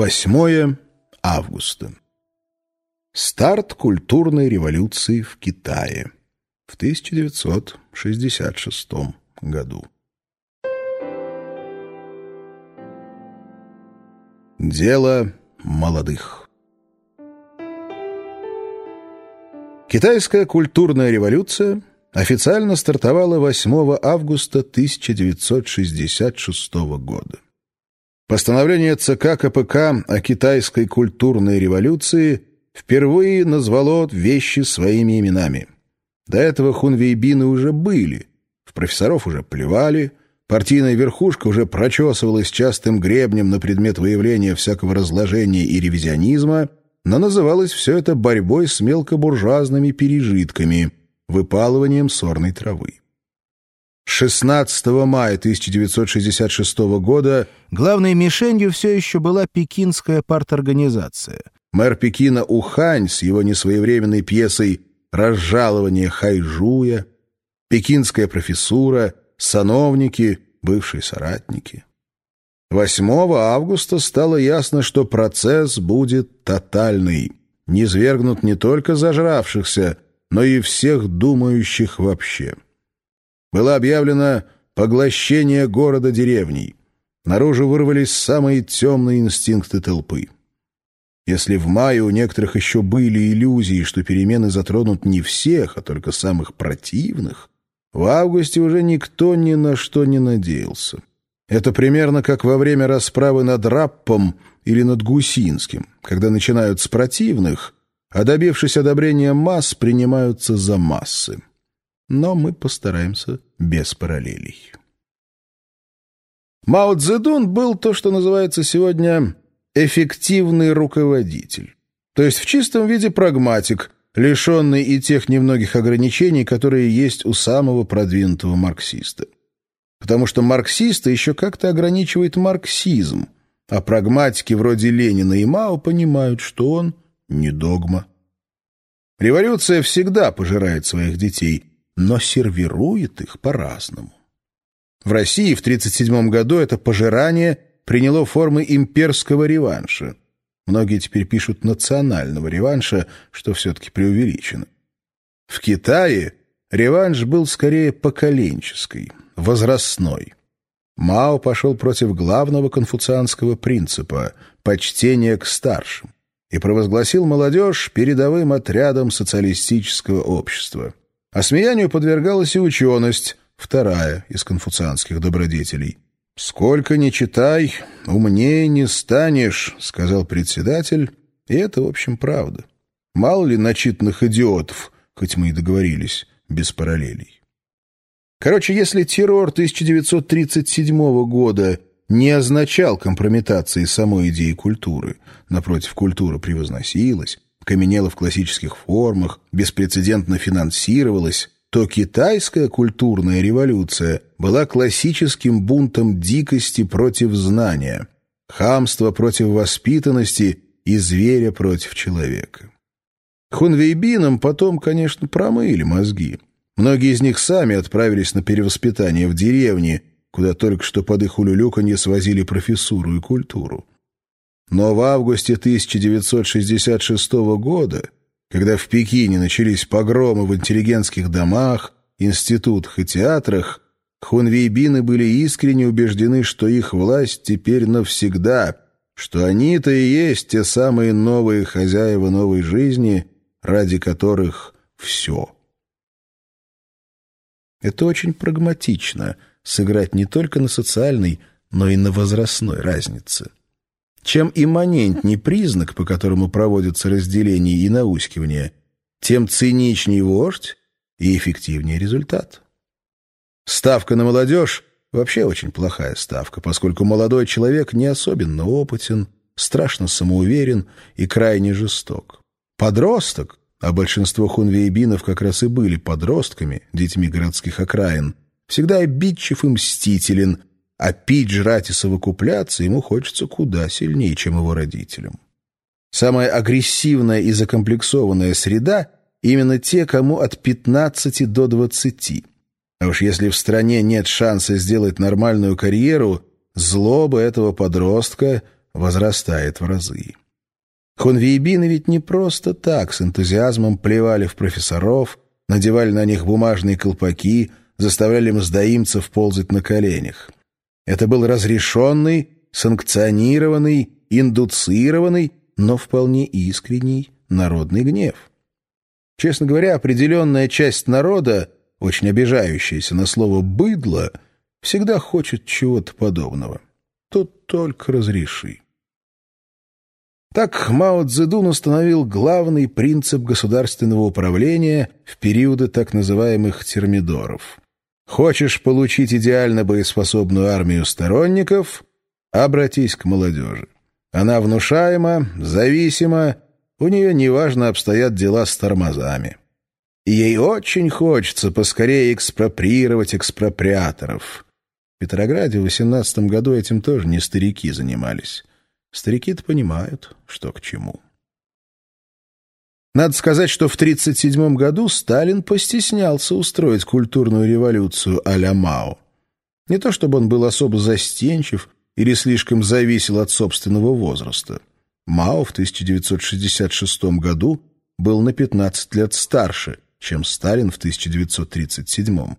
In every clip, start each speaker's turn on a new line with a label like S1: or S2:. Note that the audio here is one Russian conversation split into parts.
S1: 8 августа. Старт культурной революции в Китае в 1966 году. Дело молодых. Китайская культурная революция официально стартовала 8 августа 1966 года. Постановление ЦК КПК о китайской культурной революции впервые назвало вещи своими именами. До этого хунвейбины уже были, в профессоров уже плевали, партийная верхушка уже прочесывалась частым гребнем на предмет выявления всякого разложения и ревизионизма, но называлось все это борьбой с мелкобуржуазными пережитками, выпалыванием сорной травы. 16 мая 1966 года главной мишенью все еще была пекинская парторганизация. Мэр Пекина Ухань с его несвоевременной пьесой «Разжалование Хайжуя», пекинская профессура, сановники, бывшие соратники. 8 августа стало ясно, что процесс будет тотальный, низвергнут не только зажравшихся, но и всех думающих вообще было объявлено поглощение города деревней. Наружу вырвались самые темные инстинкты толпы. Если в мае у некоторых еще были иллюзии, что перемены затронут не всех, а только самых противных, в августе уже никто ни на что не надеялся. Это примерно как во время расправы над Раппом или над Гусинским, когда начинают с противных, а добившись одобрения масс, принимаются за массы но мы постараемся без параллелей. Мао Цзэдун был то, что называется сегодня эффективный руководитель, то есть в чистом виде прагматик, лишенный и тех немногих ограничений, которые есть у самого продвинутого марксиста. Потому что марксиста еще как-то ограничивает марксизм, а прагматики вроде Ленина и Мао понимают, что он не догма. Революция всегда пожирает своих детей, но сервирует их по-разному. В России в 1937 году это пожирание приняло формы имперского реванша. Многие теперь пишут национального реванша, что все-таки преувеличено. В Китае реванш был скорее поколенческий, возрастной. Мао пошел против главного конфуцианского принципа – почтения к старшим и провозгласил молодежь передовым отрядом социалистического общества – Осмеянию подвергалась и ученость, вторая из конфуцианских добродетелей. «Сколько ни читай, умнее не станешь», — сказал председатель, и это, в общем, правда. Мало ли начитанных идиотов, хоть мы и договорились, без параллелей. Короче, если террор 1937 года не означал компрометации самой идеи культуры, напротив, культура превозносилась, каменела в классических формах, беспрецедентно финансировалась, то китайская культурная революция была классическим бунтом дикости против знания, хамства против воспитанности и зверя против человека. Хунвейбинам потом, конечно, промыли мозги. Многие из них сами отправились на перевоспитание в деревне, куда только что под их улюлюканье свозили профессуру и культуру. Но в августе 1966 года, когда в Пекине начались погромы в интеллигентских домах, институтах и театрах, хунвейбины были искренне убеждены, что их власть теперь навсегда, что они-то и есть те самые новые хозяева новой жизни, ради которых все. Это очень прагматично — сыграть не только на социальной, но и на возрастной разнице. Чем имманентней признак, по которому проводятся разделение и наускивание, тем циничнее вождь и эффективнее результат. Ставка на молодежь — вообще очень плохая ставка, поскольку молодой человек не особенно опытен, страшно самоуверен и крайне жесток. Подросток, а большинство хунвейбинов как раз и были подростками, детьми городских окраин, всегда обидчив и мстителен, а пить, жрать и совокупляться ему хочется куда сильнее, чем его родителям. Самая агрессивная и закомплексованная среда – именно те, кому от 15 до 20. А уж если в стране нет шанса сделать нормальную карьеру, злоба этого подростка возрастает в разы. Хунвейбины ведь не просто так с энтузиазмом плевали в профессоров, надевали на них бумажные колпаки, заставляли мздоимцев ползать на коленях. Это был разрешенный, санкционированный, индуцированный, но вполне искренний народный гнев. Честно говоря, определенная часть народа, очень обижающаяся на слово «быдло», всегда хочет чего-то подобного. Тут только разреши. Так Мао Цзэдун установил главный принцип государственного управления в периоды так называемых термидоров. Хочешь получить идеально боеспособную армию сторонников — обратись к молодежи. Она внушаема, зависима, у нее неважно обстоят дела с тормозами. Ей очень хочется поскорее экспроприировать экспроприаторов. В Петрограде в 18 году этим тоже не старики занимались. Старики-то понимают, что к чему. Надо сказать, что в 1937 году Сталин постеснялся устроить культурную революцию а-ля Мао. Не то чтобы он был особо застенчив или слишком зависел от собственного возраста. Мао в 1966 году был на 15 лет старше, чем Сталин в 1937.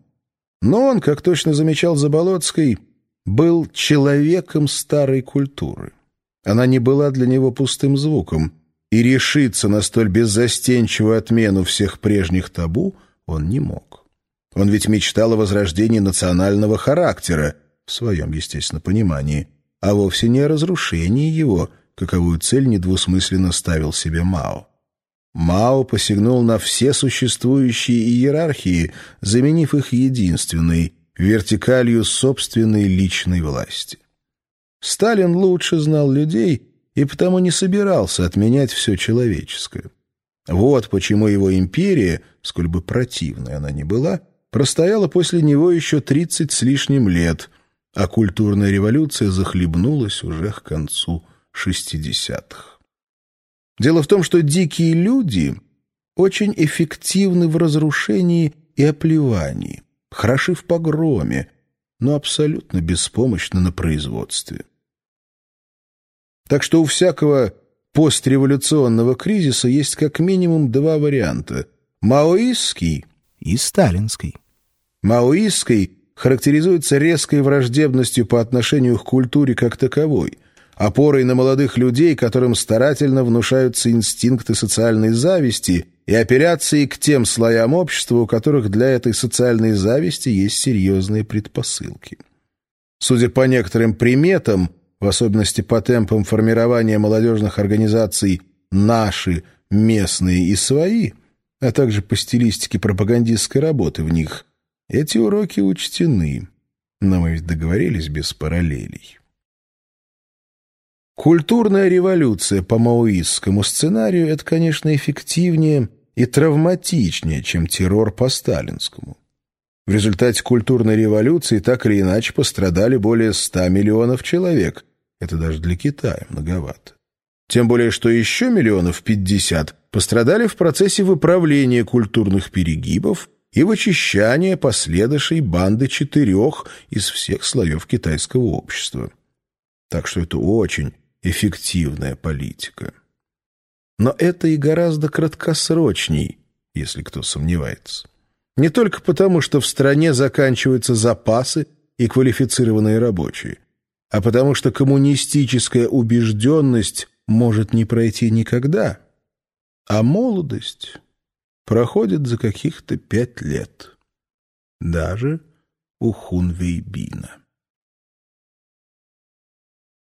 S1: Но он, как точно замечал Заболоцкий, был человеком старой культуры. Она не была для него пустым звуком, и решиться на столь беззастенчивую отмену всех прежних табу он не мог. Он ведь мечтал о возрождении национального характера, в своем, естественно, понимании, а вовсе не о разрушении его, каковую цель недвусмысленно ставил себе Мао. Мао посягнул на все существующие иерархии, заменив их единственной, вертикалью собственной личной власти. Сталин лучше знал людей и потому не собирался отменять все человеческое. Вот почему его империя, сколь бы противной она ни была, простояла после него еще тридцать с лишним лет, а культурная революция захлебнулась уже к концу шестидесятых. Дело в том, что дикие люди очень эффективны в разрушении и оплевании, хороши в погроме, но абсолютно беспомощны на производстве. Так что у всякого постреволюционного кризиса есть как минимум два варианта – маоистский и сталинский. Маоистский характеризуется резкой враждебностью по отношению к культуре как таковой, опорой на молодых людей, которым старательно внушаются инстинкты социальной зависти и апелляции к тем слоям общества, у которых для этой социальной зависти есть серьезные предпосылки. Судя по некоторым приметам – в особенности по темпам формирования молодежных организаций «наши», «местные» и «свои», а также по стилистике пропагандистской работы в них, эти уроки учтены. Но мы ведь договорились без параллелей. Культурная революция по маоистскому сценарию – это, конечно, эффективнее и травматичнее, чем террор по сталинскому. В результате культурной революции так или иначе пострадали более 100 миллионов человек, это даже для Китая многовато. Тем более, что еще миллионов пятьдесят пострадали в процессе выправления культурных перегибов и вычищания последующей банды четырех из всех слоев китайского общества. Так что это очень эффективная политика. Но это и гораздо краткосрочней, если кто сомневается. Не только потому, что в стране заканчиваются запасы и квалифицированные рабочие – а потому что коммунистическая убежденность может не пройти никогда, а молодость проходит за каких-то пять лет, даже у Хунвейбина.